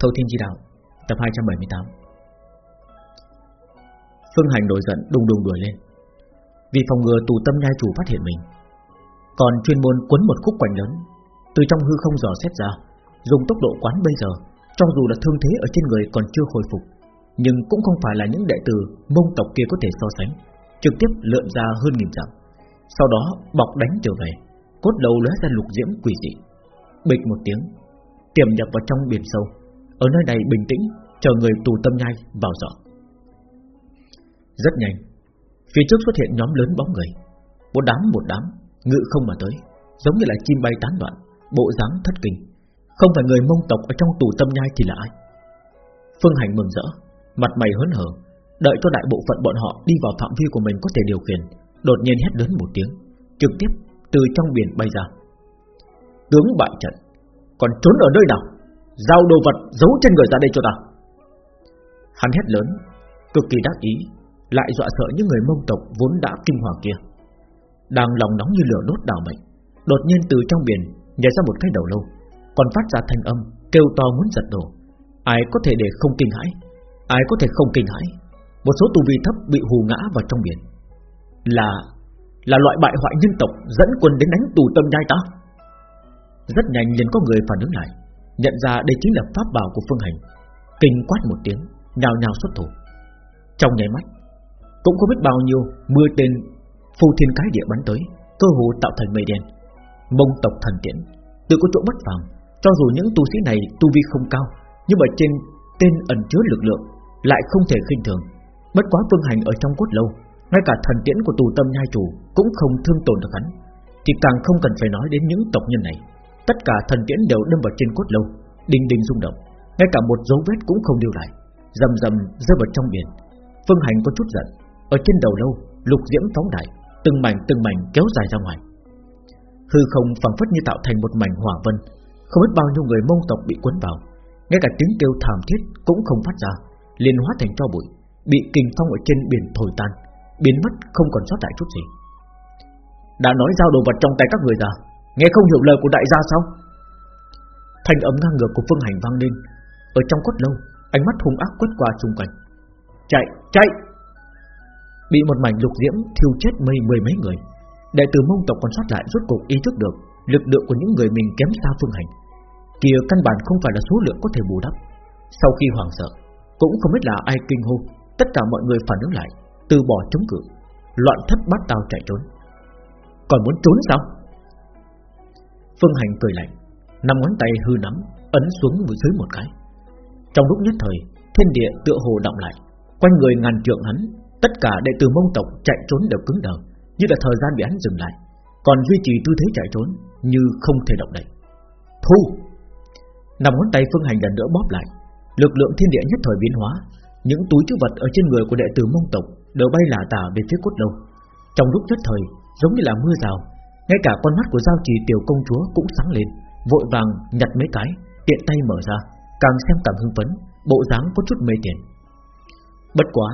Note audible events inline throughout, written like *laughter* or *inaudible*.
Thâu Thiên Chi Đạo, Tập 278 Phương Hành nổi giận, đùng đùng đuổi lên. Vì phòng ngừa tù tâm nhai chủ phát hiện mình, Còn chuyên môn quấn một khúc quanh lớn, Từ trong hư không dò xét ra, Dùng tốc độ quán bây giờ, Cho dù là thương thế ở trên người còn chưa hồi phục, Nhưng cũng không phải là những đệ tử Mông tộc kia có thể so sánh, Trực tiếp lượn ra hơn nghìn dặm, Sau đó bọc đánh trở về, Cốt đầu lóe ra lục diễm quỷ dị. Bịch một tiếng, Tiềm nhập vào trong biển sâu. Ở nơi này bình tĩnh, Chờ người tù tâm nhai vào dọ Rất nhanh, Phía trước xuất hiện nhóm lớn bóng người. Một đám một đám, Ngự không mà tới, Giống như là chim bay tán loạn, Bộ dáng thất kinh. Không phải người mông tộc ở trong tù tâm nhai thì là ai? Phương Hành mừng rỡ, Mặt mày hớn hở, Đợi cho đại bộ phận bọn họ đi vào phạm vi của mình có thể điều khiển, Đột nhiên hét lớn một tiếng, Trực tiếp từ trong biển bay ra. Tướng bại trận, Còn trốn ở nơi nào? Giao đồ vật giấu trên người ra đây cho ta. Hắn hét lớn, Cực kỳ đắc ý, Lại dọa sợ những người mông tộc vốn đã kinh hoàng kia. Đang lòng nóng như lửa đốt đảo mệnh, Đột nhiên từ trong biển Nhảy ra một cái đầu lâu, Còn phát ra thanh âm Kêu to muốn giật đổ. Ai có thể để không kinh hãi? Ai có thể không kinh hãi? Một số tu vi thấp bị hù ngã vào trong biển. Là Là loại bại hoại nhân tộc Dẫn quân đến đánh tù tâm nhai ta. Rất nhanh liền có người phản ứng lại. Nhận ra đây chính là pháp bảo của Phương Hành. Kinh quát một tiếng, Nhào nhào xuất thủ. Trong nháy mắt, Cũng không biết bao nhiêu mưa tên Phù thiên cái địa bắn tới, Cơ hồ tạo thành mây đen. Mông tộc thần tiễn, Tự có chỗ bất phàm. Cho dù những tu sĩ này tu vi không cao, Nhưng mà trên tên ẩn chứa lực lượng Lại không thể khinh thường. Bất quá phương hành ở trong cốt lâu, Ngay cả thần tiễn của tù tâm nhai chủ Cũng không thương tổn được hắn. Thì càng không cần phải nói đến những tộc nhân này. Tất cả thần tiễn đều đâm vào trên cốt lâu, Đinh đinh rung động. Ngay cả một dấu vết cũng không lưu lại Dầm dầm rơi vào trong biển. Phương hành có chút giận, Ở trên đầu lâu, lục diễm phóng đại, Từng mảnh từng mảnh kéo dài ra ngoài. Hư không phẳng phất như tạo thành một mảnh hỏa vân, Không biết bao nhiêu người mông tộc bị cuốn vào. Ngay cả tiếng kêu thảm thiết cũng không phát ra, liền hóa thành cho bụi, Bị kình phong ở trên biển thổi tan, Biến mất không còn sót lại chút gì. Đã nói giao đồ vật trong tay các người ra Nghe không hiểu lời của đại gia sao? Thanh âm ngang ngược của Phương Hành vang lên. Ở trong cốt lâu Ánh mắt hung ác quét qua xung quanh. Chạy, chạy! Bị một mảnh lục diễm thiêu chết mây mười mấy người. Đệ tử mông tộc còn sót lại rốt cuộc ý thức được Lực lượng của những người mình kém xa Phương Hành. Kìa căn bản không phải là số lượng có thể bù đắp. Sau khi hoảng sợ Cũng không biết là ai kinh hô Tất cả mọi người phản ứng lại Từ bỏ chống cự Loạn thất bát tao chạy trốn. Còn muốn trốn sao? Phương Hành cười lạnh, năm ngón tay hư nắm, Ấn xuống dưới một cái. Trong lúc nhất thời, Thiên địa tựa hồ động lại. Quanh người ngàn trượng hắn, Tất cả đệ tử mông tộc chạy trốn đều cứng đờ, Như là thời gian bị hắn dừng lại. Còn duy trì tư thế chạy trốn Như không thể động đậy. Thu! Nằm ngón tay phương hành lần nữa bóp lại. Lực lượng thiên địa nhất thời biến hóa. Những túi chứa vật ở trên người của đệ tử mông tộc Đều bay lả tả về phía cốt lâu. Trong lúc nhất thời, giống như là mưa rào ngay cả con mắt của giao trì tiểu công chúa cũng sáng lên, Vội vàng nhặt mấy cái, Tiện tay mở ra, Càng xem càng hưng phấn, Bộ dáng có chút mê tiền. Bất quá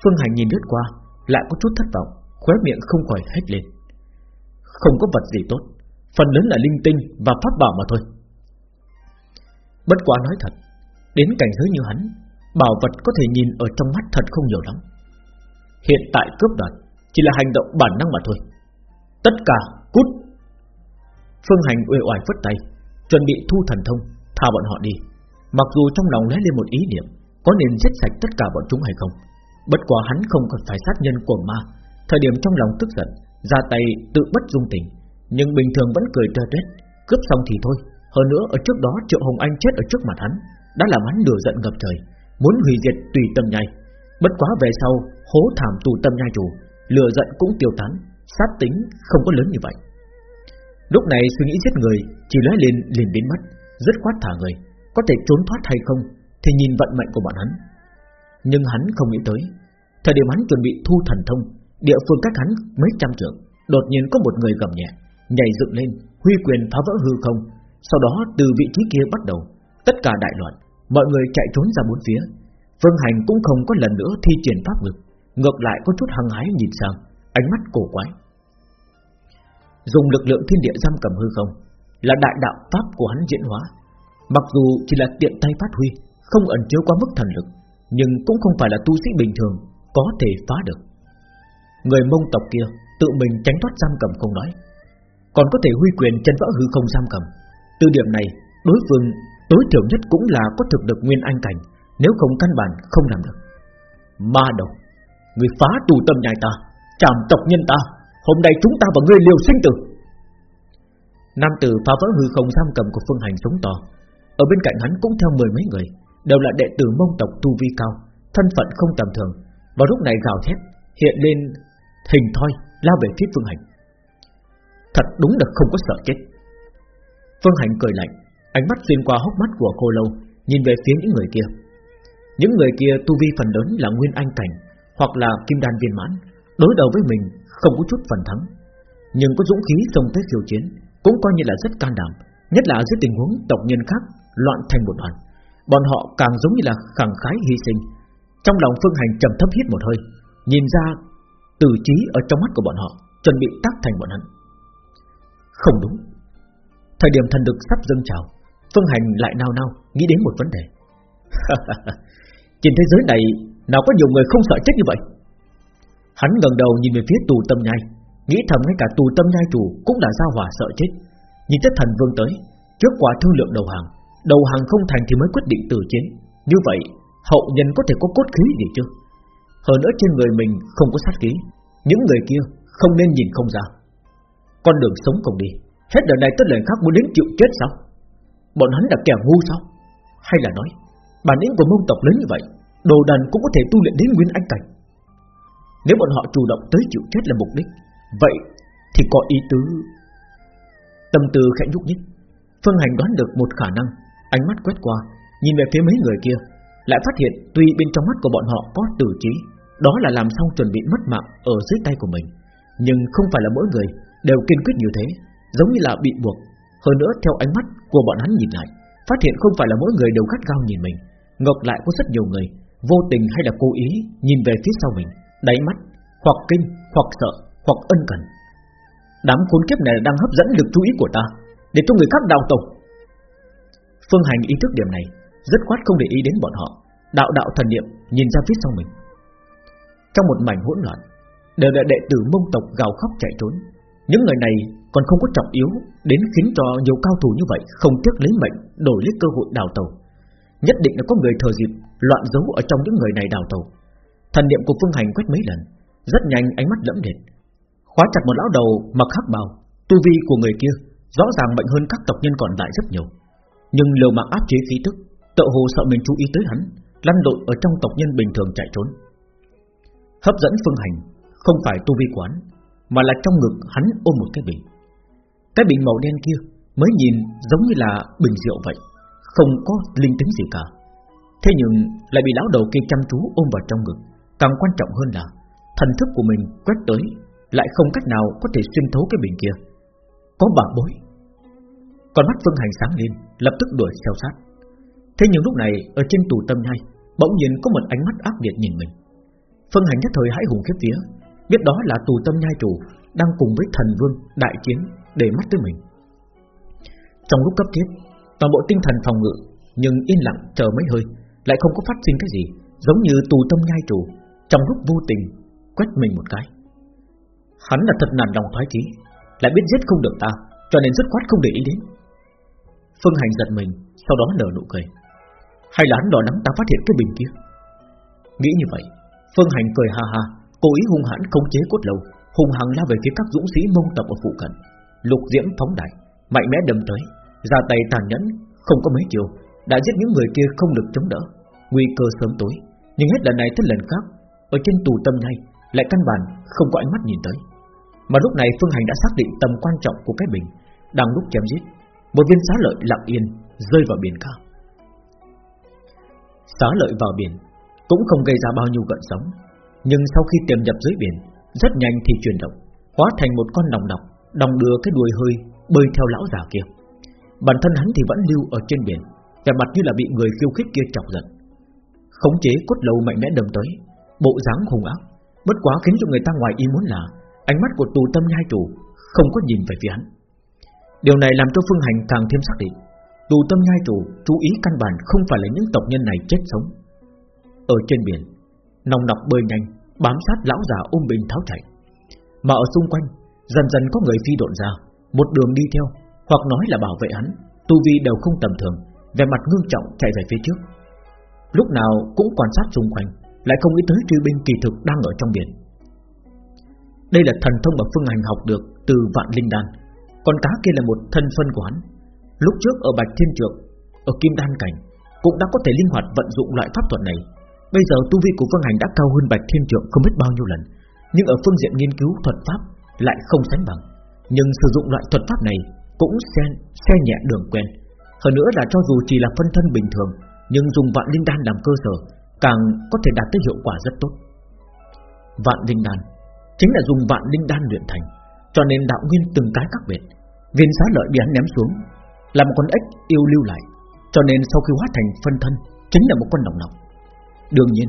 Phương Hành nhìn lướt qua, Lại có chút thất vọng, Khóe miệng không khỏi hết lên. Không có vật gì tốt, Phần lớn là linh tinh và pháp bảo mà thôi. Bất quá nói thật, Đến cảnh giới như hắn, Bảo vật có thể nhìn ở trong mắt thật không nhiều lắm. Hiện tại cướp đoạt Chỉ là hành động bản năng mà thôi. Tất cả cút. Phương Hành uể oải phất tay, Chuẩn bị thu thần thông, Thả bọn họ đi. Mặc dù trong lòng lóe lên một ý niệm, Có nên giết sạch tất cả bọn chúng hay không? Bất quá hắn không cần phải sát nhân của ma. Thời điểm trong lòng tức giận, Ra tay tự bất dung tình. Nhưng bình thường vẫn cười tơ tét Cướp xong thì thôi. Hơn nữa, ở trước đó Triệu Hồng Anh chết ở trước mặt hắn, Đã làm hắn lửa giận ngập trời, Muốn hủy diệt tùy tâm nhai. Bất quá về sau, hố thảm tù tâm nhai chủ, Lửa giận cũng tiêu tán. Sát tính không có lớn như vậy. Lúc này suy nghĩ giết người, Chỉ lóe lên, liền biến mất Rất khoát thả người. Có thể trốn thoát hay không, Thì nhìn vận mệnh của bọn hắn. Nhưng hắn không nghĩ tới, Thời điểm hắn chuẩn bị thu thần thông, Địa phương cách hắn mấy trăm trượng, Đột nhiên có một người gầm nhẹ, Nhảy dựng lên, Huy quyền phá vỡ hư không. Sau đó, từ vị trí kia bắt đầu, Tất cả đại loạn, Mọi người chạy trốn ra bốn phía. Phương Hành cũng không có lần nữa thi triển pháp lực, Ngược lại có chút hăng hái nhìn sang, Ánh mắt cổ quái. Dùng lực lượng thiên địa giam cầm hư không Là đại đạo pháp của hắn diễn hóa. Mặc dù chỉ là tiện tay phát huy, Không ẩn chứa quá mức thần lực, Nhưng cũng không phải là tu sĩ bình thường Có thể phá được. Người mông tộc kia tự mình tránh thoát giam cầm không nói, Còn có thể huy quyền chân võ hư không giam cầm. Từ điểm này, Đối phương tối thiểu nhất cũng là có thực lực nguyên anh cảnh, Nếu không căn bản không làm được. Ma đầu, Người phá tù tâm nhai ta Chàm tộc nhân ta. Hôm nay chúng ta và ngươi liều sinh tử. Nam tử phá vỡ hư không giam cầm của phương hành sống to. Ở bên cạnh hắn cũng theo mười mấy người, Đều là đệ tử mông tộc tu vi cao, Thân phận không tầm thường. Vào lúc này gào thét, Hiện lên hình thoi, lao về phía phương hành. Thật đúng là không có sợ chết. Phương hành cười lạnh, Ánh mắt xuyên qua hốc mắt của cô lâu, Nhìn về phía những người kia. Những người kia tu vi phần lớn là nguyên anh cảnh, Hoặc là kim đan viên mãn. Đối đầu với mình, không có chút phần thắng. Nhưng có dũng khí xông tới khiêu chiến, Cũng coi như là rất can đảm. Nhất là dưới tình huống tộc nhân khác, Loạn thành một đoàn. Bọn họ càng giống như là khẳng khái hy sinh. Trong lòng phương hành trầm thấp hít một hơi, Nhìn ra từ trí ở trong mắt của bọn họ, Chuẩn bị tác thành bọn hắn. Không đúng. Thời điểm thần lực sắp dâng trào, Phương Hành lại nao nao nghĩ đến một vấn đề. *laughs* Trên thế giới này, Nào có nhiều người không sợ chết như vậy? Hắn gần đầu nhìn về phía tù tâm nhai, Nghĩ thầm ngay cả tù tâm nhai chủ Cũng đã ra hỏa sợ chết. Nhìn chất thần vương tới, Trước quả thương lượng đầu hàng Đầu hàng không thành thì mới quyết định từ chiến. Như vậy, hậu nhân có thể có cốt khí gì chứ? Hơn nữa trên người mình không có sát khí, Những người kia không nên nhìn không ra. Con đường sống cùng đi, Hết đời này tất lần khác muốn đến chịu chết sao? Bọn hắn là kẻ ngu sao? Hay là nói, Bản lĩnh của mông tộc lớn như vậy, Đồ đần cũng có thể tu luyện đến nguyên anh cảnh. Nếu bọn họ chủ động tới chịu chết là mục đích, Vậy thì có ý tứ. Tâm tư khẽ nhúc nhích, Phương Hành đoán được một khả năng, Ánh mắt quét qua, Nhìn về phía mấy người kia, Lại phát hiện tuy bên trong mắt của bọn họ có tử trí, Đó là làm xong chuẩn bị mất mạng Ở dưới tay của mình, Nhưng không phải là mỗi người đều kiên quyết như thế, Giống như là bị buộc. Hơn nữa, theo ánh mắt của bọn hắn nhìn lại, Phát hiện không phải là mỗi người đều gắt gao nhìn mình, Ngược lại có rất nhiều người Vô tình hay là cố ý nhìn về phía sau mình. Đáy mắt, hoặc kinh, hoặc sợ, hoặc ân cần. Đám khốn kiếp này đang hấp dẫn lực chú ý của ta, Để cho người khác đào tẩu Phương Hành ý thức điểm này Rất quát không để ý đến bọn họ, Đạo đạo thần niệm nhìn ra phía sau mình. Trong một mảnh hỗn loạn, Đều là đệ tử mông tộc gào khóc chạy trốn. Những người này còn không có trọng yếu Đến khiến cho nhiều cao thủ như vậy Không tiếc lấy mệnh, đổi lấy cơ hội đào tàu. Nhất định là có người thờ dịp Loạn giấu ở trong những người này đào tàu. Thần niệm của Phương Hành quét mấy lần, Rất nhanh ánh mắt lẫm liệt. Khóa chặt một lão đầu mặc hắc bào, Tu vi của người kia Rõ ràng mạnh hơn các tộc nhân còn lại rất nhiều. Nhưng liều mạng áp chế khí tức Tự hồ sợ mình chú ý tới hắn, Lăn lộn ở trong tộc nhân bình thường chạy trốn. Hấp dẫn Phương Hành Không phải tu vi quán Mà là trong ngực hắn ôm một cái bình. Cái bình màu đen kia Mới nhìn giống như là bình rượu vậy, Không có linh tính gì cả. Thế nhưng lại bị lão đầu kia chăm chú ôm vào trong ngực. Càng quan trọng hơn là, Thần thức của mình quét tới, Lại không cách nào có thể xuyên thấu cái bình kia. Có bảo bối. Con mắt Phương Hành sáng lên, Lập tức đuổi theo sát. Thế nhưng lúc này, ở trên tù tâm nhai Bỗng nhiên có một ánh mắt ác liệt nhìn mình. Phương Hành nhất thời hãi hùng khiếp vía, Biết đó là tù tâm nhai chủ Đang cùng với thần vương đại chiến Để mắt tới mình. Trong lúc cấp thiết, Toàn bộ tinh thần phòng ngự, Nhưng yên lặng chờ mấy hơi, Lại không có phát sinh cái gì, Giống như tù tâm nhai chủ trong lúc vô tình, quét mình một cái. Hắn là thật nản lòng thoái chí, Lại biết giết không được ta, Cho nên rất quát không để ý đến. Phương Hành giật mình, Sau đó nở nụ cười. Hay là hắn đỏ nắng ta phát hiện cái bình kia? Nghĩ như vậy, Phương Hành cười ha ha, Cố ý hung hãn khống chế cốt lầu Hung hăng lao về phía các dũng sĩ mông tập ở phụ cận. Lục diễm phóng đại, Mạnh mẽ đâm tới, ra tay tàn nhẫn, Không có mấy chiều, Đã giết những người kia không được chống đỡ. Nguy cơ sớm tối, Nhưng hết lần này tới lần khác ở trên tù tâm này, Lại căn bản không có ánh mắt nhìn tới. Mà lúc này Phương Hành đã xác định tầm quan trọng của cái bình, Đang lúc chém giết. Một viên xá lợi lặng yên rơi vào biển cả Xá lợi vào biển Cũng không gây ra bao nhiêu gợn sóng, Nhưng sau khi tiềm nhập dưới biển, Rất nhanh thì chuyển động, Hóa thành một con đồng độc Đồng đưa cái đuôi hơi bơi theo lão già kia. Bản thân hắn thì vẫn lưu ở trên biển, Vẻ mặt như là bị người khiêu khích kia chọc giận. Khống chế cốt lâu mạnh mẽ đâm tới Bộ dáng hung ác, Bất quá khiến cho người ta ngoài ý muốn là Ánh mắt của tù tâm nhai chủ Không có nhìn về phía hắn. Điều này làm cho Phương Hành càng thêm xác định, Tù tâm nhai chủ chú ý căn bản không phải là những tộc nhân này chết sống. Ở trên biển, Nòng nọc bơi nhanh, Bám sát lão già ôm bình tháo chạy. Mà ở xung quanh, Dần dần có người phi độn ra, Một đường đi theo, Hoặc nói là bảo vệ hắn, Tu vi đều không tầm thường Về mặt ngương trọng chạy về phía trước. Lúc nào cũng quan sát xung quanh lại không nghĩ tới truy binh kỳ thực đang ở trong biển. Đây là thần thông mà Phương Hành học được Từ vạn linh đan. Con cá kia là một thân phân của hắn. Lúc trước ở Bạch Thiên Trượng Ở Kim Đan Cảnh Cũng đã có thể linh hoạt vận dụng loại pháp thuật này. Bây giờ tu vi của Phương Hành đã cao hơn Bạch Thiên Trượng không biết bao nhiêu lần Nhưng ở phương diện nghiên cứu thuật pháp Lại không sánh bằng. Nhưng sử dụng loại thuật pháp này Cũng xe, xe nhẹ đường quen. Hơn nữa là cho dù chỉ là phân thân bình thường Nhưng dùng vạn linh đan làm cơ sở Càng có thể đạt tới hiệu quả rất tốt. Vạn linh đan Chính là dùng vạn linh đan luyện thành, Cho nên đạo nguyên từng cái khác biệt. Viên xá lợi bị hắn ném xuống, Là một con ếch yêu lưu lại, Cho nên sau khi hóa thành phân thân, Chính là một con đồng nọc Đương nhiên,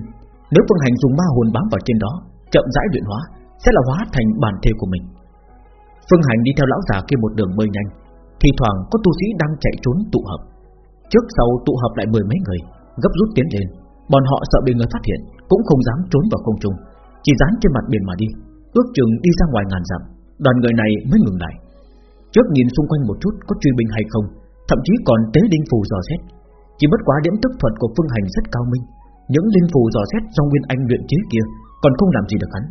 Nếu Phương Hành dùng ma hồn bám vào trên đó, Chậm rãi luyện hóa, Sẽ là hóa thành bản thể của mình. Phương Hành đi theo lão già kia một đường bơi nhanh Thì thoảng có tu sĩ đang chạy trốn tụ hợp. Trước sau tụ hợp lại mười mấy người, Gấp rút tiến lên. Bọn họ sợ bị người phát hiện Cũng không dám trốn vào không trung Chỉ dán trên mặt biển mà đi Ước chừng đi ra ngoài ngàn dặm. Đoàn người này mới ngừng lại. Trước nhìn xung quanh một chút có truy binh hay không Thậm chí còn tế linh phù dò xét. Chỉ bất quá điểm tức thuật của Phương Hành rất cao minh những linh phù dò xét do Nguyên Anh luyện chế kia Còn không làm gì được hắn.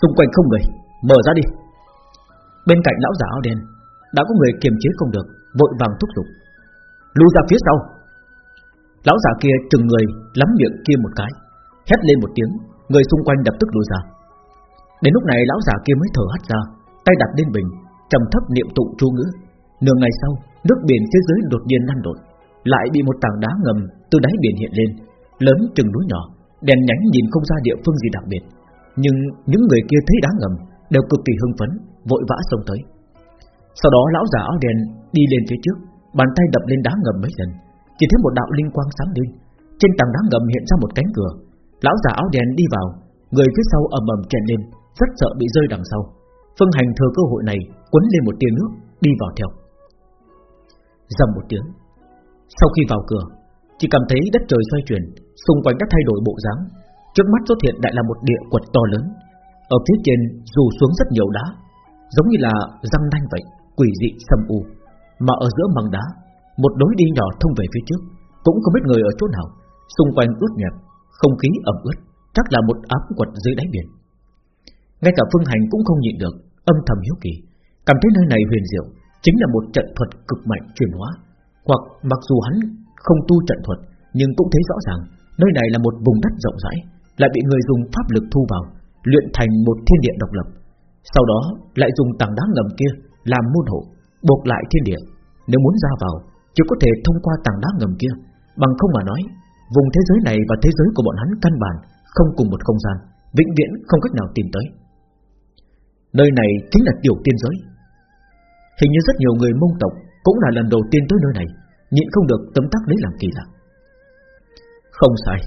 Xung quanh không người, mở ra đi. Bên cạnh lão giả áo đen Đã có người kiềm chế không được Vội vàng thúc giục. Lưu ra phía sau. Lão giả kia chừng người lắm miệng kia một cái Hét lên một tiếng Người xung quanh đập tức lùi ra. Đến lúc này lão giả kia mới thở hắt ra Tay đặt lên bình trầm thấp niệm tụng chu ngữ. Nửa ngày sau Nước biển phía dưới đột nhiên lăn lộn Lại bị một tảng đá ngầm từ đáy biển hiện lên lớn chừng núi nhỏ, đèn nhánh nhìn không ra địa phương gì đặc biệt, nhưng những người kia thấy đá ngầm đều cực kỳ hưng phấn, vội vã xông tới. Sau đó lão già áo đèn đi lên phía trước, bàn tay đập lên đá ngầm mấy lần, chỉ thấy một đạo linh quang sáng lên, trên tảng đá ngầm hiện ra một cánh cửa. Lão già áo đen đi vào, người phía sau ầm ầm chèn lên, rất sợ bị rơi đằng sau. Phương Hành thừa cơ hội này quấn lên một tia nước, đi vào theo. Dầm một tiếng, sau khi vào cửa, chỉ cảm thấy đất trời xoay chuyển, xung quanh đã thay đổi bộ dáng, trước mắt xuất hiện lại là một địa quật to lớn. Ở phía trên dù xuống rất nhiều đá, giống như là răng nanh vậy, quỷ dị sầm u. Mà ở giữa mảng đá, một lối đi nhỏ thông về phía trước, cũng không biết người ở chỗ nào, xung quanh ướt nhẹp, không khí ẩm ướt, chắc là một ám quật dưới đáy biển. Ngay cả Phương Hành cũng không nhịn được, âm thầm hiếu kỳ, cảm thấy nơi này huyền diệu, chính là một trận thuật cực mạnh chuyển hóa, hoặc mặc dù hắn không tu trận thuật nhưng cũng thấy rõ ràng nơi này là một vùng đất rộng rãi, lại bị người dùng pháp lực thu vào, luyện thành một thiên địa độc lập. Sau đó lại dùng tảng đá ngầm kia làm môn hộ, buộc lại thiên địa. Nếu muốn ra vào, chỉ có thể thông qua tảng đá ngầm kia. Bằng không mà nói, vùng thế giới này và thế giới của bọn hắn căn bản không cùng một không gian, vĩnh viễn không cách nào tìm tới. Nơi này chính là tiểu tiên giới. Hình như rất nhiều người mông tộc cũng là lần đầu tiên tới nơi này, nhịn không được tấm tắc lấy làm kỳ lạ. Không sai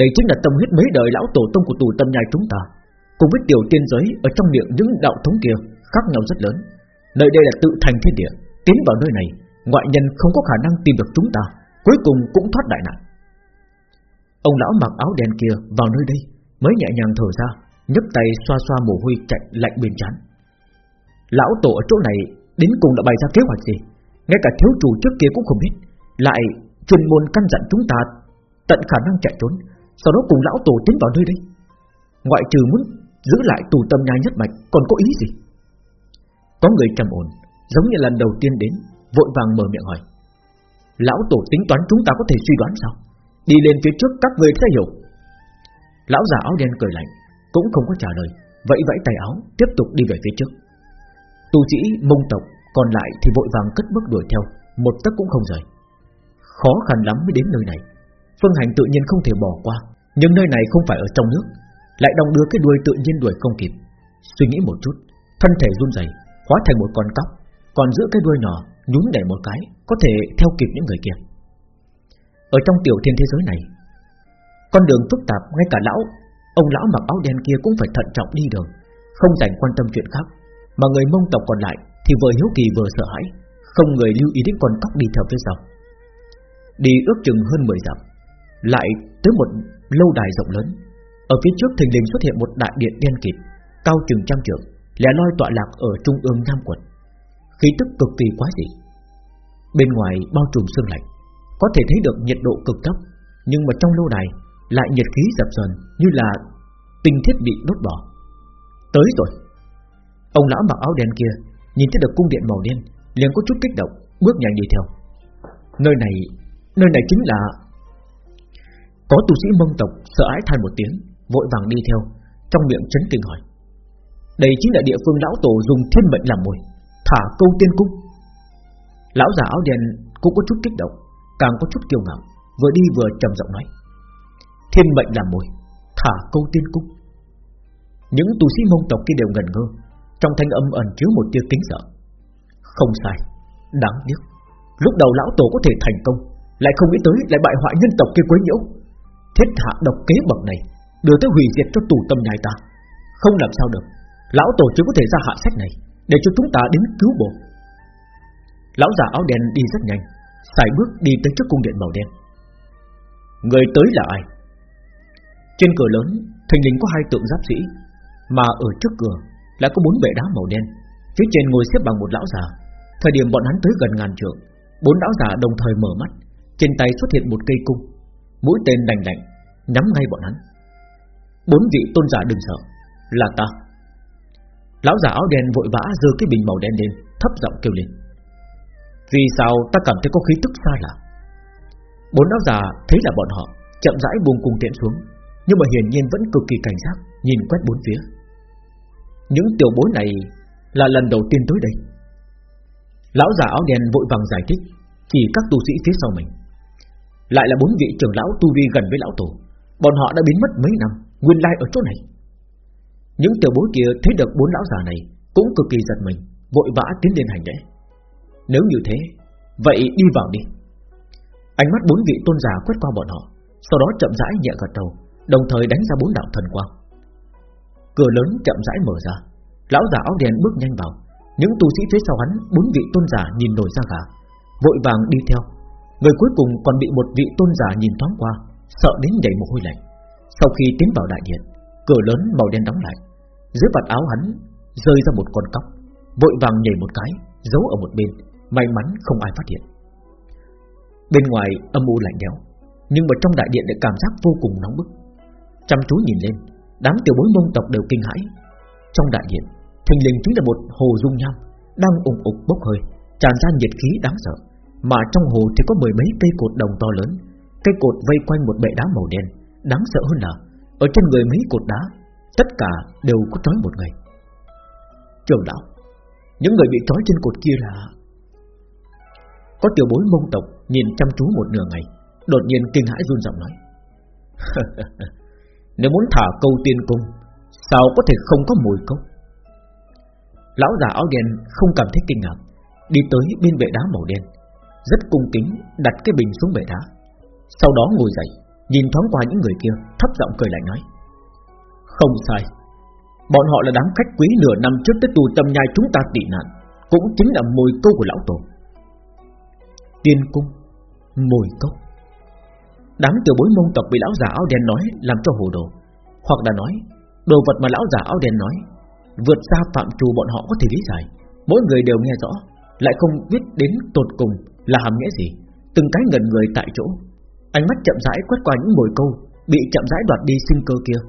Đây chính là tâm huyết mấy đời lão tổ tông của tù tâm nhai chúng ta Cùng với tiểu tiên giới Ở trong miệng những đạo thống kia Khác nhau rất lớn Nơi đây là tự thành thiên địa Tiến vào nơi này Ngoại nhân không có khả năng tìm được chúng ta Cuối cùng cũng thoát đại nạn Ông lão mặc áo đen kia vào nơi đây Mới nhẹ nhàng thở ra nhấc tay xoa xoa mồ hôi chạy lạnh bên trán Lão tổ ở chỗ này Đến cùng đã bày ra kế hoạch gì Ngay cả thiếu chủ trước kia cũng không biết Lại chuyên môn căn dặn chúng ta tận khả năng chạy trốn, sau đó cùng lão tổ tiến vào nơi đây. Ngoại trừ muốn giữ lại tù tâm nhai nhất mạch, còn có ý gì? Có người trầm ổn, giống như lần đầu tiên đến, vội vàng mở miệng hỏi. Lão tổ tính toán chúng ta có thể suy đoán sao? Đi lên phía trước các người sẽ hiểu. Lão già áo đen cười lạnh, cũng không có trả lời, vẫy vẫy tay áo, tiếp tục đi về phía trước. Tu sĩ mông tộc còn lại thì vội vàng cất bước đuổi theo, một tấc cũng không rời. Khó khăn lắm mới đến nơi này, Phương Hành tự nhiên không thể bỏ qua Nhưng nơi này không phải ở trong nước Lại đồng đưa cái đuôi tự nhiên đuổi không kịp Suy nghĩ một chút Thân thể run rẩy hóa thành một con cóc Còn giữ cái đuôi nhỏ nhún đẩy một cái, Có thể theo kịp những người kia. Ở trong tiểu thiên thế giới này, Con đường phức tạp, ngay cả lão, Ông lão mặc áo đen kia cũng phải thận trọng đi đường, Không dành quan tâm chuyện khác. Mà người mông tộc còn lại Thì vừa hiếu kỳ vừa sợ hãi, Không người lưu ý đến con tóc đi theo phía sau. Đi ước chừng hơn 10 dặm, Lại tới một lâu đài rộng lớn. Ở phía trước thình lình xuất hiện một đại điện đen kịt, Cao chừng trăm trượng, Lẻ loi tọa lạc ở trung ương Nam quận. Khí tức cực kỳ quá dị. Bên ngoài bao trùm sương lạnh, Có thể thấy được nhiệt độ cực thấp, Nhưng mà trong lâu đài Lại nhiệt khí dập dần như là Tinh thiết bị đốt bỏ. Tới rồi, Ông lão mặc áo đen kia Nhìn thấy được cung điện màu đen, liền có chút kích động, Bước nhanh đi theo. Nơi này Nơi này chính là Có tu sĩ mông tộc sợ ái than một tiếng, Vội vàng đi theo, Trong miệng chấn kinh hỏi. Đây chính là địa phương lão tổ dùng thiên mệnh làm mồi, Thả câu tiên cung. Lão già áo đen cũng có chút kích động, Càng có chút kiêu ngạo, Vừa đi vừa trầm giọng nói, Thiên mệnh làm mồi, Thả câu tiên cung. Những tù sĩ mông tộc kia đều ngần ngơ, Trong thanh âm ẩn chứa một tia kính sợ. Không sai, Đáng tiếc. Lúc đầu lão tổ có thể thành công, Lại không nghĩ tới lại bại hoại nhân tộc kia quấy nhiễu. Thiết hạ độc kế bậc này, Đưa tới hủy diệt cho tù tâm nhai ta. Không làm sao được, Lão tổ chỉ có thể ra hạ sách này, Để cho chúng ta đến cứu bộ. Lão già áo đen đi rất nhanh Xài bước đi tới trước cung điện màu đen. Người tới là ai? Trên cửa lớn Thành lình có hai tượng giáp sĩ, Mà ở trước cửa lại có bốn bệ đá màu đen. Phía trên ngồi xếp bằng một lão già. Thời điểm bọn hắn tới gần ngàn trượng, Bốn lão già đồng thời mở mắt, Trên tay xuất hiện một cây cung, Mũi tên đành đành, Nhắm ngay bọn hắn. Bốn vị tôn giả đừng sợ, Là ta. Lão già áo đen vội vã giơ cái bình màu đen lên, Thấp giọng kêu lên. Vì sao ta cảm thấy có khí tức xa lạ? Bốn lão già thấy là bọn họ, Chậm rãi buông cung tiện xuống, Nhưng mà hiển nhiên vẫn cực kỳ cảnh giác, Nhìn quét bốn phía. Những tiểu bối này là lần đầu tiên tới đây. Lão già áo đen vội vàng giải thích, Chỉ các tu sĩ phía sau mình. Lại là bốn vị trưởng lão tu vi gần với lão tổ, Bọn họ đã biến mất mấy năm, Nguyên lai ở chỗ này. Những tiểu bối kia thấy được bốn lão già này Cũng cực kỳ giật mình, Vội vã tiến lên hành lễ. Nếu như thế, Vậy đi vào đi. Ánh mắt bốn vị tôn giả quét qua bọn họ, Sau đó chậm rãi nhẹ gật đầu, Đồng thời đánh ra bốn đạo thần quang. Cửa lớn chậm rãi mở ra, Lão già áo đen bước nhanh vào. Những tu sĩ phía sau hắn, Bốn vị tôn giả nhìn nổi ra gà, Vội vàng đi theo. Người cuối cùng còn bị một vị tôn giả nhìn thoáng qua, Sợ đến nhảy mồ hôi lạnh. Sau khi tiến vào đại điện, Cửa lớn màu đen đóng lại. Dưới vạt áo hắn, rơi ra một con cóc, Vội vàng nhảy một cái, Giấu ở một bên. May mắn không ai phát hiện. Bên ngoài âm u lạnh lẽo, Nhưng mà trong đại điện lại cảm giác vô cùng nóng bức. Chăm chú nhìn lên, Đám tiểu bối mông tộc đều kinh hãi. Trong đại điện, Thình lình chính là một hồ dung nham Đang ủng ục bốc hơi, Tràn ra nhiệt khí đáng sợ. Mà trong hồ thì có mười mấy cây cột đồng to lớn, Cây cột vây quanh một bệ đá màu đen, Đáng sợ hơn là Ở trên người mấy cột đá, Tất cả đều có trói một người. Trường đạo, Những người bị trói trên cột kia là có tiểu bối mông tộc Nhìn chăm chú một nửa ngày, Đột nhiên kinh hãi run giọng nói. *laughs* Nếu muốn thả câu tiên cung, Sao có thể không có mùi câu? Lão già áo đen không cảm thấy kinh ngạc, Đi tới bên bệ đá màu đen, Rất cung kính đặt cái bình xuống bệ đá. Sau đó ngồi dậy, Nhìn thoáng qua những người kia, Thấp giọng cười lại nói. Không sai, Bọn họ là đám khách quý nửa năm trước tới tù tâm nhai chúng ta tị nạn, Cũng chính là mùi câu của lão tổ. Tiên cung Mồi cốc. Đám tiểu bối mông tộc bị lão già áo đen nói Làm cho hồ đồ. Hoặc là nói, Đồ vật mà lão già áo đen nói, Vượt xa phạm trù bọn họ có thể lý giải. Mỗi người đều nghe rõ, Lại không biết đến tột cùng là hàm nghĩa gì. Từng cái ngần người tại chỗ. Ánh mắt chậm rãi quét qua những mồi câu, Bị chậm rãi đoạt đi sinh cơ kia.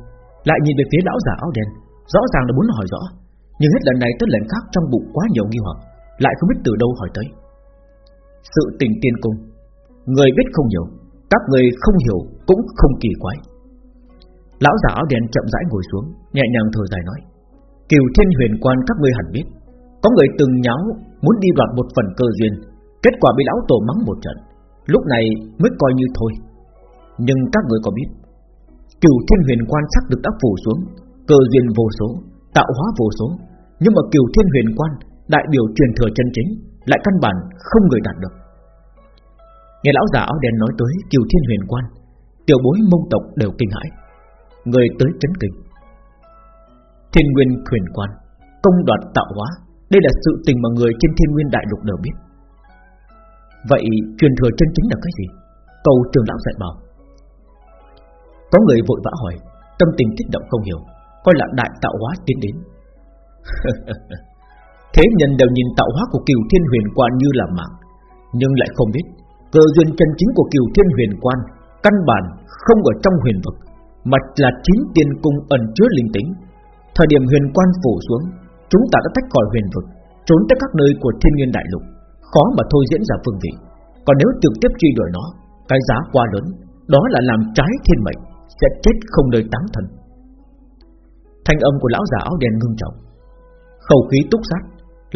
Lại nhìn về phía lão già áo đen, Rõ ràng là muốn hỏi rõ. Nhưng hết lần này tới lần khác trong bụng quá nhiều nghi hoặc, Lại không biết từ đâu hỏi tới. Sự tình tiên cung Người biết không nhiều Các người không hiểu cũng không kỳ quái Lão già áo đen chậm rãi ngồi xuống Nhẹ nhàng thở dài nói Kiều Thiên Huyền Quan các ngươi hẳn biết, có người từng nháo muốn đi đoạt một phần cơ duyên, kết quả bị lão tổ mắng một trận, lúc này mới coi như thôi. Nhưng các người có biết, Kiều Thiên Huyền Quan sắc được đã phủ xuống, cơ duyên vô số, tạo hóa vô số, nhưng mà Kiều Thiên Huyền Quan đại biểu truyền thừa chân chính lại căn bản không người đạt được. Nghe lão già áo đen nói tới Kiều Thiên Huyền Quan, tiểu bối mông tộc đều kinh hãi, người tới chấn kinh. Thiên Nguyên huyền Quan Công đoạt tạo hóa Đây là sự tình mà người trên Thiên Nguyên Đại Lục đều biết Vậy truyền thừa chân chính là cái gì Cầu trường lão dạy bảo Có người vội vã hỏi Tâm tình kích động không hiểu Coi là đại tạo hóa tiến đến *laughs* Thế nhân đều nhìn tạo hóa của kiều thiên huyền quan như là mạng. Nhưng lại không biết, Cơ duyên chân chính của kiều thiên huyền quan Căn bản không ở trong huyền vực, Mà là chín tiên cung ẩn chứa linh tính. Thời điểm huyền quan phủ xuống, Chúng ta đã tách khỏi huyền vực, Trốn tới các nơi của thiên nguyên đại lục. Khó mà thôi diễn ra phương vị. Còn nếu trực tiếp truy đuổi nó, Cái giá quá lớn, Đó là làm trái thiên mệnh, Sẽ chết không nơi táng thân Thanh âm của lão già áo đen ngưng trọng. Khẩu khí túc sát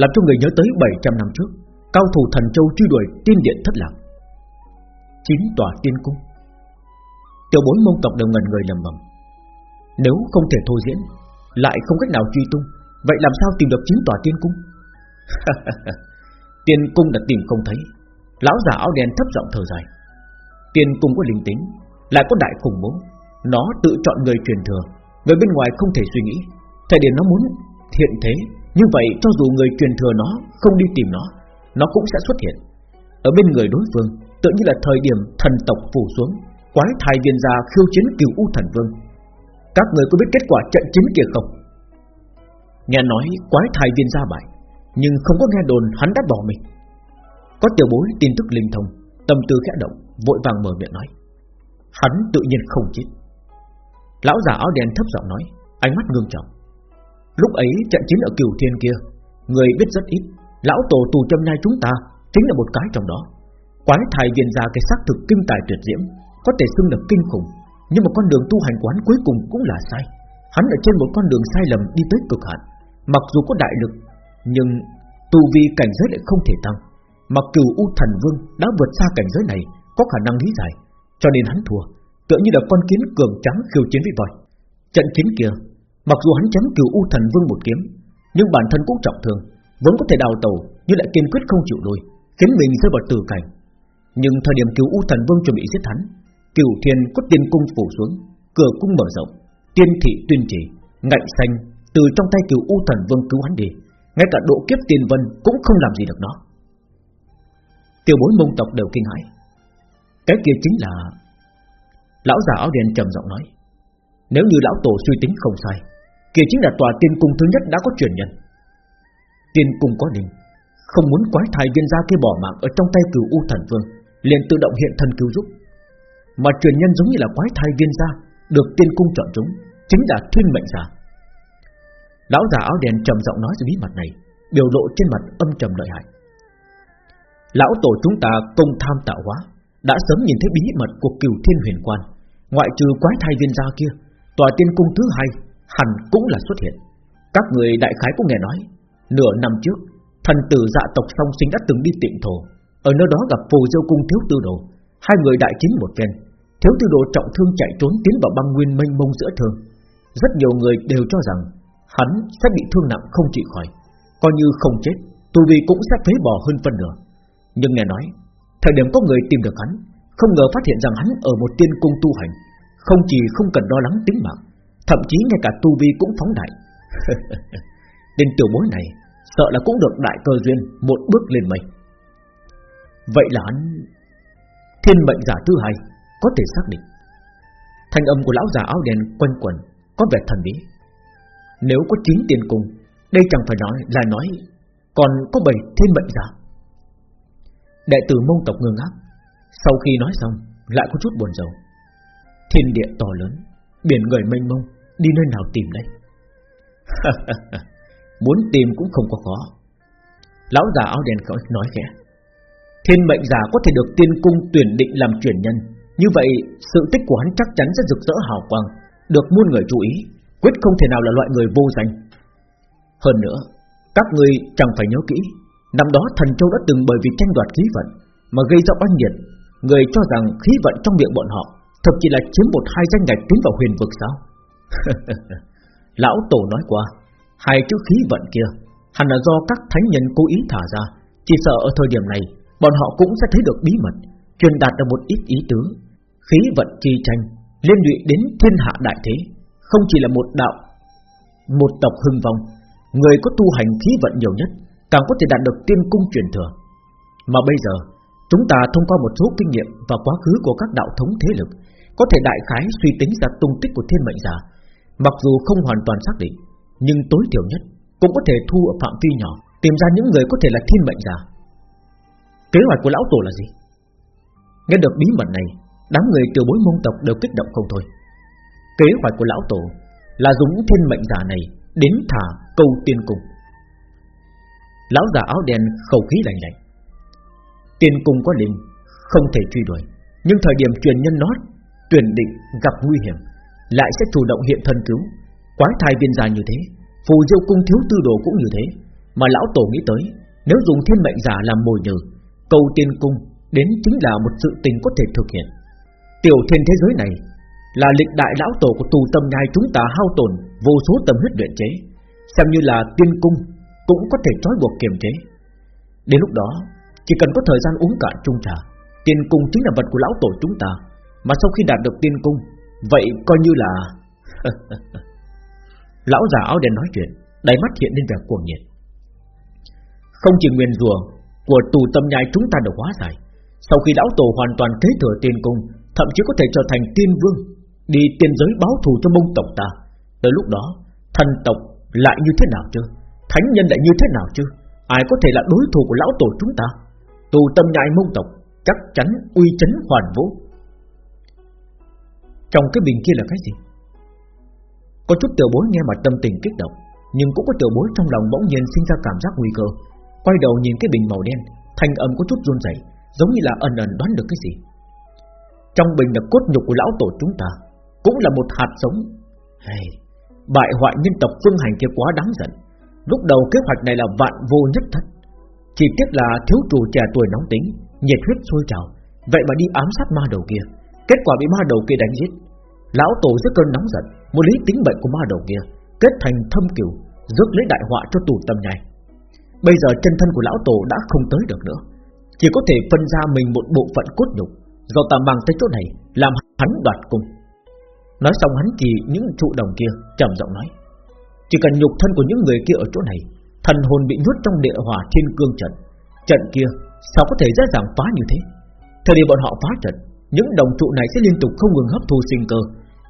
làm cho người nhớ tới 700 năm trước, Cao thủ thần châu truy đuổi tiên điện thất lạc. Chín tòa tiên cung. Tiểu bốn mông tộc đều ngần người lầm bầm. Nếu không thể thôi diễn, Lại không cách nào truy tung, Vậy làm sao tìm được chín tòa tiên cung? *laughs* Tiên cung đã tìm không thấy. Lão già áo đen thấp giọng thở dài. Tiên cung có linh tính, Lại có đại khủng bố. Nó tự chọn người truyền thừa. Người bên ngoài không thể suy nghĩ. Thời điểm nó muốn hiện thế như vậy, cho dù người truyền thừa nó Không đi tìm nó Nó cũng sẽ xuất hiện. Ở bên người đối phương, Tự như là thời điểm thần tộc phủ xuống, Quái thai viên gia khiêu chiến cửu u thần vương. Các người có biết kết quả trận chiến kia không? Nghe nói quái thai viên gia bại, Nhưng không có nghe đồn hắn đã bỏ mình. Có tiểu bối tin tức linh thông, Tâm tư khẽ động, Vội vàng mở miệng nói. Hắn tự nhiên không chết. Lão già áo đen thấp giọng nói, Ánh mắt ngương trọng. Lúc ấy trận chiến ở cửu thiên kia, Người biết rất ít. Lão tổ tù châm nhai chúng ta Chính là một cái trong đó. Quái thai viên ra cái xác thực kinh tài tuyệt diễm, Có thể xưng là kinh khủng, Nhưng mà con đường tu hành quán cuối cùng cũng là sai. Hắn ở trên một con đường sai lầm đi tới cực hạn. Mặc dù có đại lực, Nhưng tu vi cảnh giới lại không thể tăng. Mặc cửu U thần vương đã vượt xa cảnh giới này, Có khả năng lý giải. Cho nên hắn thua, Tựa như là con kiến cường trắng khiêu chiến với voi. Trận chiến kia Mặc dù hắn chém cửu U thần vương một kiếm, Nhưng bản thân cũng trọng thương Vẫn có thể đào tẩu Nhưng lại kiên quyết không chịu lùi Khiến mình rơi vào tử cảnh. Nhưng thời điểm cửu U thần vương chuẩn bị giết hắn, Cửu thiên có tiên cung phủ xuống, Cửa cung mở rộng, Tiên thị tuyên chỉ Ngạnh xanh từ trong tay cửu U thần vương cứu hắn đi, Ngay cả độ kiếp tiên vân cũng không làm gì được nó. Tiểu bối mông tộc đều kinh hãi. Cái kia chính là, Lão già áo đen trầm giọng nói, Nếu như lão tổ suy tính không sai Kia chính là tòa tiên cung thứ nhất đã có truyền nhân. Tiên cung có linh, Không muốn quái thai viên gia kia bỏ mạng Ở trong tay cửu U thần vương, liền tự động hiện thân cứu giúp. Mà truyền nhân giống như là quái thai viên gia, Được tiên cung chọn chúng, Chính là thiên mệnh giả Lão già áo đen trầm giọng nói về bí mật này, Biểu lộ trên mặt âm trầm lợi hại. Lão tổ chúng ta công tham tạo hóa, Đã sớm nhìn thấy bí mật của cửu thiên huyền quan, Ngoại trừ quái thai viên gia kia, Tòa tiên cung thứ hai Hẳn cũng là xuất hiện. Các người đại khái cũng nghe nói, Nửa năm trước, Thần tử dạ tộc song sinh đã từng đi tịnh thổ. Ở nơi đó gặp phù diêu cung thiếu tư đồ. Hai người đại chiến một phen. Thiếu tư đồ trọng thương chạy trốn tiến vào băng nguyên mênh mông giữa thương. Rất nhiều người đều cho rằng, Hắn sẽ bị thương nặng không trị khỏi. Coi như không chết Tu vi cũng sẽ phế bỏ hơn phân nửa. Nhưng nghe nói, Thời điểm có người tìm được hắn, Không ngờ phát hiện rằng hắn ở một tiên cung tu hành, Không chỉ không cần lo lắng tính mạng Thậm chí ngay cả tu vi cũng phóng đại. *laughs* Tên tiểu bối này Sợ là cũng được đại cơ duyên Một bước lên mây. Vậy là hắn Thiên mệnh giả thứ hai Có thể xác định. Thanh âm của lão già áo đen quanh quẩn Có vẻ thần bí. Nếu có chín tiền cung Đây chẳng phải nói là nói Còn có bảy thiên mệnh giả. Đệ tử mông tộc ngưng áp Sau khi nói xong Lại có chút buồn rầu. Thiên địa to lớn Biển người mênh mông Đi nơi nào tìm đây *laughs* Muốn tìm cũng không có khó. Lão già áo đen khói nói khẽ. Thiên mệnh giả có thể được tiên cung tuyển định làm truyền nhân. Như vậy, sự tích của hắn chắc chắn sẽ rực rỡ hào quang, Được muôn người chú ý, Quyết không thể nào là loại người vô danh. Hơn nữa, Các người chẳng phải nhớ kỹ, Năm đó thần châu đã từng bởi vì tranh đoạt khí vận Mà gây ra oanh nhiệt Người cho rằng khí vận trong miệng bọn họ Thực chỉ là chiếm một hai danh ngạch tiến vào huyền vực sao? *laughs* Lão Tổ nói qua Hai chữ khí vận kia Hẳn là do các thánh nhân cố ý thả ra Chỉ sợ ở thời điểm này Bọn họ cũng sẽ thấy được bí mật Truyền đạt được một ít ý tứ Khí vận chi tranh Liên lụy đến thiên hạ đại thế Không chỉ là một đạo Một tộc hưng vong Người có tu hành khí vận nhiều nhất Càng có thể đạt được tiên cung truyền thừa Mà bây giờ Chúng ta thông qua một số kinh nghiệm và quá khứ của các đạo thống thế lực, có thể đại khái suy tính ra tung tích của thiên mệnh giả. Mặc dù không hoàn toàn xác định, nhưng tối thiểu nhất cũng có thể thu ở phạm vi nhỏ, tìm ra những người có thể là thiên mệnh giả. Kế hoạch của lão tổ là gì? Nghe được bí mật này, đám người từ bối mông tộc đều kích động không thôi. Kế hoạch của lão tổ là dùng thiên mệnh giả này đến thả câu tiên cung. Lão già áo đen khẩu khí lạnh lạnh. Tiên cung có linh, không thể truy đuổi, nhưng thời điểm truyền nhân nó tuyển định gặp nguy hiểm, lại sẽ chủ động hiện thân cứu. Quái thai viên gia như thế, phù diêu cung thiếu tư đồ cũng như thế, mà lão tổ nghĩ tới, nếu dùng thiên mệnh giả làm mồi nhử, cầu tiên cung đến chính là một sự tình có thể thực hiện. Tiểu thiên thế giới này là lịch đại lão tổ của tù tâm nhai chúng ta hao tổn vô số tâm huyết luyện chế, xem như là tiên cung cũng có thể trói buộc kiềm chế. Đến lúc đó, chỉ cần có thời gian uống cạn chung trà, tiên cung chính là vật của lão tổ chúng ta, mà sau khi đạt được tiên cung, vậy coi như là *laughs* Lão già áo đen nói chuyện, đáy mắt hiện lên vẻ cuồng nhiệt. Không chỉ nguyên rùa của tù tâm nhai chúng ta được hóa giải, sau khi lão tổ hoàn toàn kế thừa tiên cung, thậm chí có thể trở thành tiên vương, đi tiên giới báo thù cho mông tộc ta. Tới lúc đó, thần tộc lại như thế nào chứ? Thánh nhân lại như thế nào chứ? Ai có thể là đối thủ của lão tổ chúng ta? Tù tâm nhai mông tộc chắc chắn uy chấn hoàn vũ. Trong cái bình kia là cái gì? Có chút tiểu bối nghe mà tâm tình kích động Nhưng cũng có tiểu bối trong lòng bỗng nhiên sinh ra cảm giác nguy cơ. Quay đầu nhìn cái bình màu đen Thanh âm có chút run rẩy, Giống như là ẩn ẩn đoán được cái gì. Trong bình là cốt nhục của lão tổ chúng ta Cũng là một hạt giống. Hey, Bại hoại nhân tộc phương hành kia quá đáng giận. Lúc đầu kế hoạch này là vạn vô nhất thất. Chỉ tiếc là thiếu chủ trẻ tuổi nóng tính Nhiệt huyết sôi trào Vậy mà đi ám sát ma đầu kia. Kết quả bị ma đầu kia đánh giết. Lão tổ rất cơn nóng giận Muốn lý tính bệnh của ma đầu kia, Kết thành thâm cửu Rước lấy đại họa cho tù tâm nhai. Bây giờ chân thân của lão tổ đã không tới được nữa. Chỉ có thể phân ra mình một bộ phận cốt nhục, Do ta mang tới chỗ này, Làm hắn đoạt cung. Nói xong hắn chỉ những trụ đồng kia, trầm giọng nói, Chỉ cần nhục thân của những người kia ở chỗ này, Thần hồn bị nhốt trong địa hỏa thiên cương trận Trận kia sao có thể dễ dàng phá như thế? Thời điểm bọn họ phá trận những đồng trụ này sẽ liên tục không ngừng hấp thu sinh cơ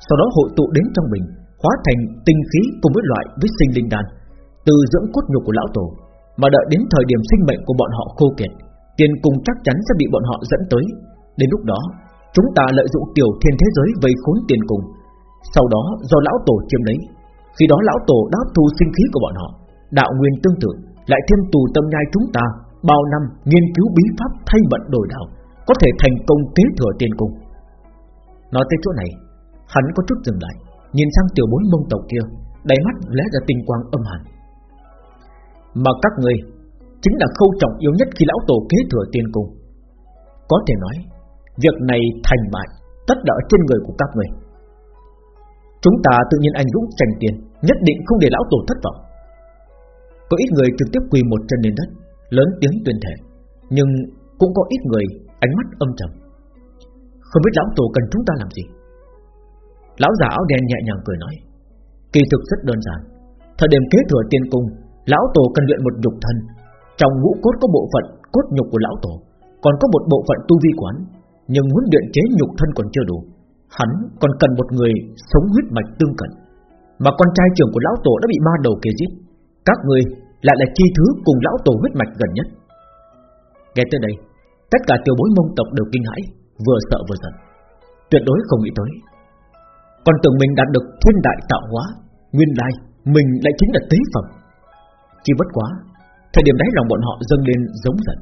sau đó hội tụ đến trong mình, hóa thành tinh khí cùng với loại với sinh linh đan, từ dưỡng cốt nhục của lão tổ, mà đợi đến thời điểm sinh mệnh của bọn họ khô kiệt, tiền cung chắc chắn sẽ bị bọn họ dẫn tới. Đến lúc đó, chúng ta lợi dụng tiểu thiên thế giới vây khốn tiền cung, sau đó do lão tổ chiếm lấy, khi đó lão tổ đã thu sinh khí của bọn họ, đạo nguyên tương tự, lại thêm tù tâm nhai chúng ta bao năm nghiên cứu bí pháp thay vận đổi đạo, có thể thành công kế thừa tiên cung. Nói tới chỗ này, Hắn có chút dừng lại Nhìn sang tiểu bối mông tộc kia Đáy mắt lóe ra tinh quang âm hàn. Mà các người Chính là khâu trọng yếu nhất khi lão tổ kế thừa tiên cung. Có thể nói Việc này thành bại Tất đỡ trên người của các người Chúng ta tự nhiên anh dũng tranh tiền Nhất định không để lão tổ thất vọng. Có ít người trực tiếp quỳ một chân lên đất Lớn tiếng tuyên thể Nhưng cũng có ít người ánh mắt âm trầm. Không biết lão tổ cần chúng ta làm gì? Lão già áo đen nhẹ nhàng cười nói. Kỳ thực rất đơn giản. Thời điểm kế thừa tiên cung, Lão tổ cần luyện một nhục thân. Trong ngũ cốt có bộ phận cốt nhục của lão tổ, Còn có một bộ phận tu vi quán. Nhưng muốn luyện chế nhục thân còn chưa đủ. Hắn còn cần một người sống huyết mạch tương cận. Mà con trai trưởng của lão tổ đã bị ma đầu kia giết. Các người lại là chi thứ cùng lão tổ huyết mạch gần nhất. Nghe tới đây Tất cả tiểu bối mông tộc đều kinh hãi, Vừa sợ vừa giận. Tuyệt đối không nghĩ tới. Còn tưởng mình đạt được thiên đại tạo hóa, Nguyên lai mình lại chính là tế phẩm. Chỉ bất quá, Thời điểm đấy lòng bọn họ dâng lên giống giận,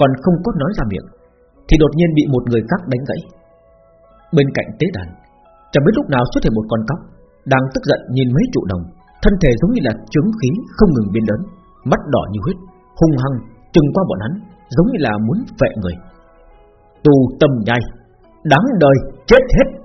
Còn không có nói ra miệng, Thì đột nhiên bị một người khác đánh gãy. Bên cạnh tế đàn, Chẳng biết lúc nào xuất hiện một con cóc, Đang tức giận nhìn mấy trụ đồng, Thân thể giống như là trứng khí không ngừng biến lớn, Mắt đỏ như huyết, Hung hăng trừng qua bọn hắn. Giống như là muốn vệ người. Tù tâm nhai Đáng đời chết hết.